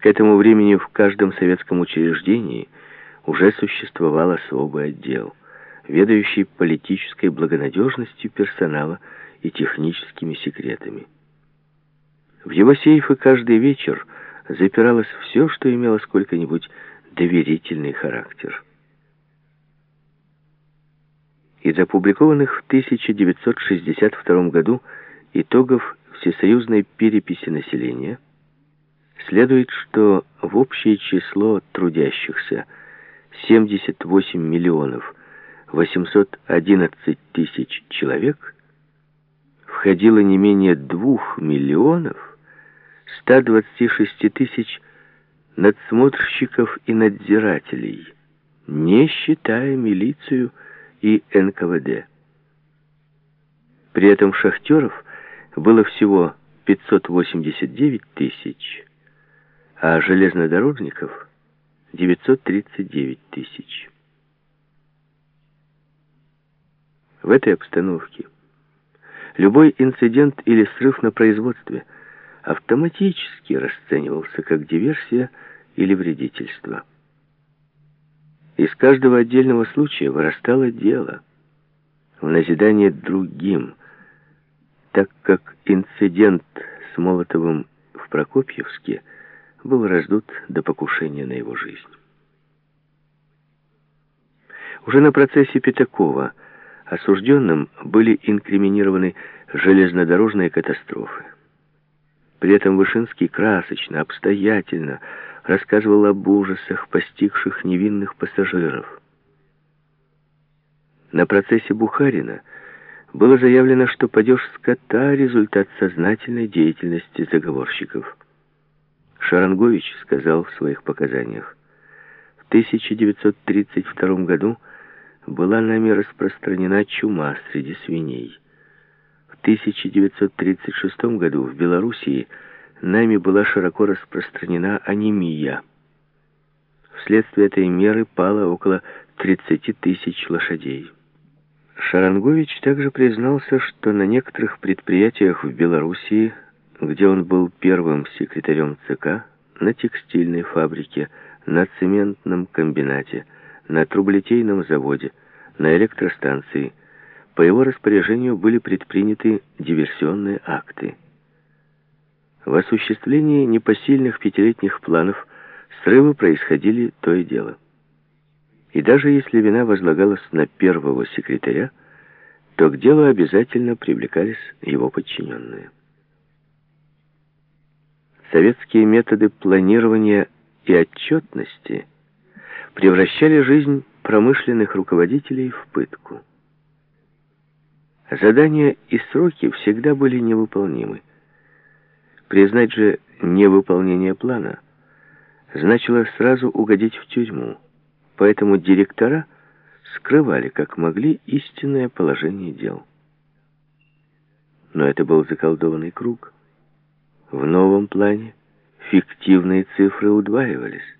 К этому времени в каждом советском учреждении уже существовал особый отдел, ведающий политической благонадежностью персонала и техническими секретами. В его сейфы каждый вечер запиралось все, что имело сколько-нибудь доверительный характер. Из опубликованных в 1962 году итогов всесоюзной переписи населения следует, что в общее число трудящихся 78 миллионов 811 тысяч человек входило не менее 2 миллионов 126 тысяч надсмотрщиков и надзирателей, не считая милицию и НКВД. При этом шахтеров было всего 589 тысяч, а железнодорожников 939 тысяч. В этой обстановке любой инцидент или срыв на производстве автоматически расценивался как диверсия или вредительство. Из каждого отдельного случая вырастало дело в назидание другим, так как инцидент с Молотовым в Прокопьевске был раздут до покушения на его жизнь. Уже на процессе Пятакова осужденным были инкриминированы железнодорожные катастрофы. При этом Вышинский красочно, обстоятельно рассказывал об ужасах, постигших невинных пассажиров. На процессе Бухарина было заявлено, что падеж скота — результат сознательной деятельности заговорщиков. Шарангович сказал в своих показаниях, в 1932 году была нами распространена чума среди свиней. В 1936 году в Белоруссии – нами была широко распространена анемия. Вследствие этой меры пало около 30 тысяч лошадей. Шарангович также признался, что на некоторых предприятиях в Белоруссии, где он был первым секретарем ЦК, на текстильной фабрике, на цементном комбинате, на трублетейном заводе, на электростанции, по его распоряжению были предприняты диверсионные акты. В осуществлении непосильных пятилетних планов срывы происходили то и дело. И даже если вина возлагалась на первого секретаря, то к делу обязательно привлекались его подчиненные. Советские методы планирования и отчетности превращали жизнь промышленных руководителей в пытку. Задания и сроки всегда были невыполнимы. Признать же невыполнение плана значило сразу угодить в тюрьму, поэтому директора скрывали, как могли, истинное положение дел. Но это был заколдованный круг. В новом плане фиктивные цифры удваивались.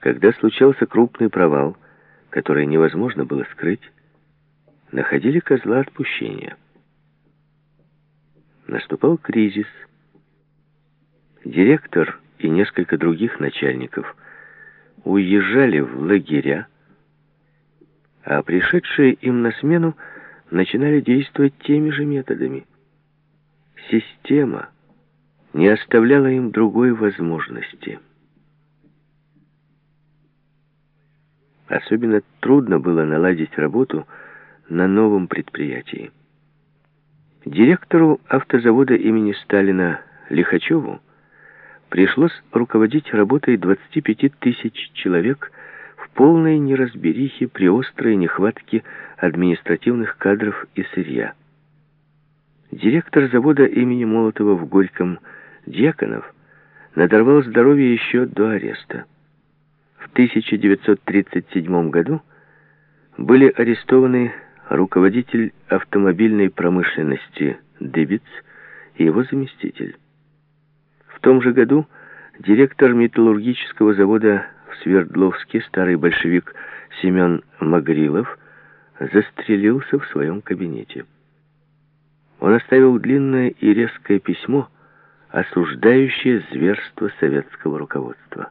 Когда случался крупный провал, который невозможно было скрыть, находили козла отпущения – Наступал кризис. Директор и несколько других начальников уезжали в лагеря, а пришедшие им на смену начинали действовать теми же методами. Система не оставляла им другой возможности. Особенно трудно было наладить работу на новом предприятии. Директору автозавода имени Сталина Лихачеву пришлось руководить работой 25 тысяч человек в полной неразберихе при острой нехватке административных кадров и сырья. Директор завода имени Молотова в Горьком Дьяконов надорвал здоровье еще до ареста. В 1937 году были арестованы руководитель автомобильной промышленности Дебиц и его заместитель. В том же году директор металлургического завода в Свердловске, старый большевик Семен Магрилов, застрелился в своем кабинете. Он оставил длинное и резкое письмо, осуждающее зверство советского руководства.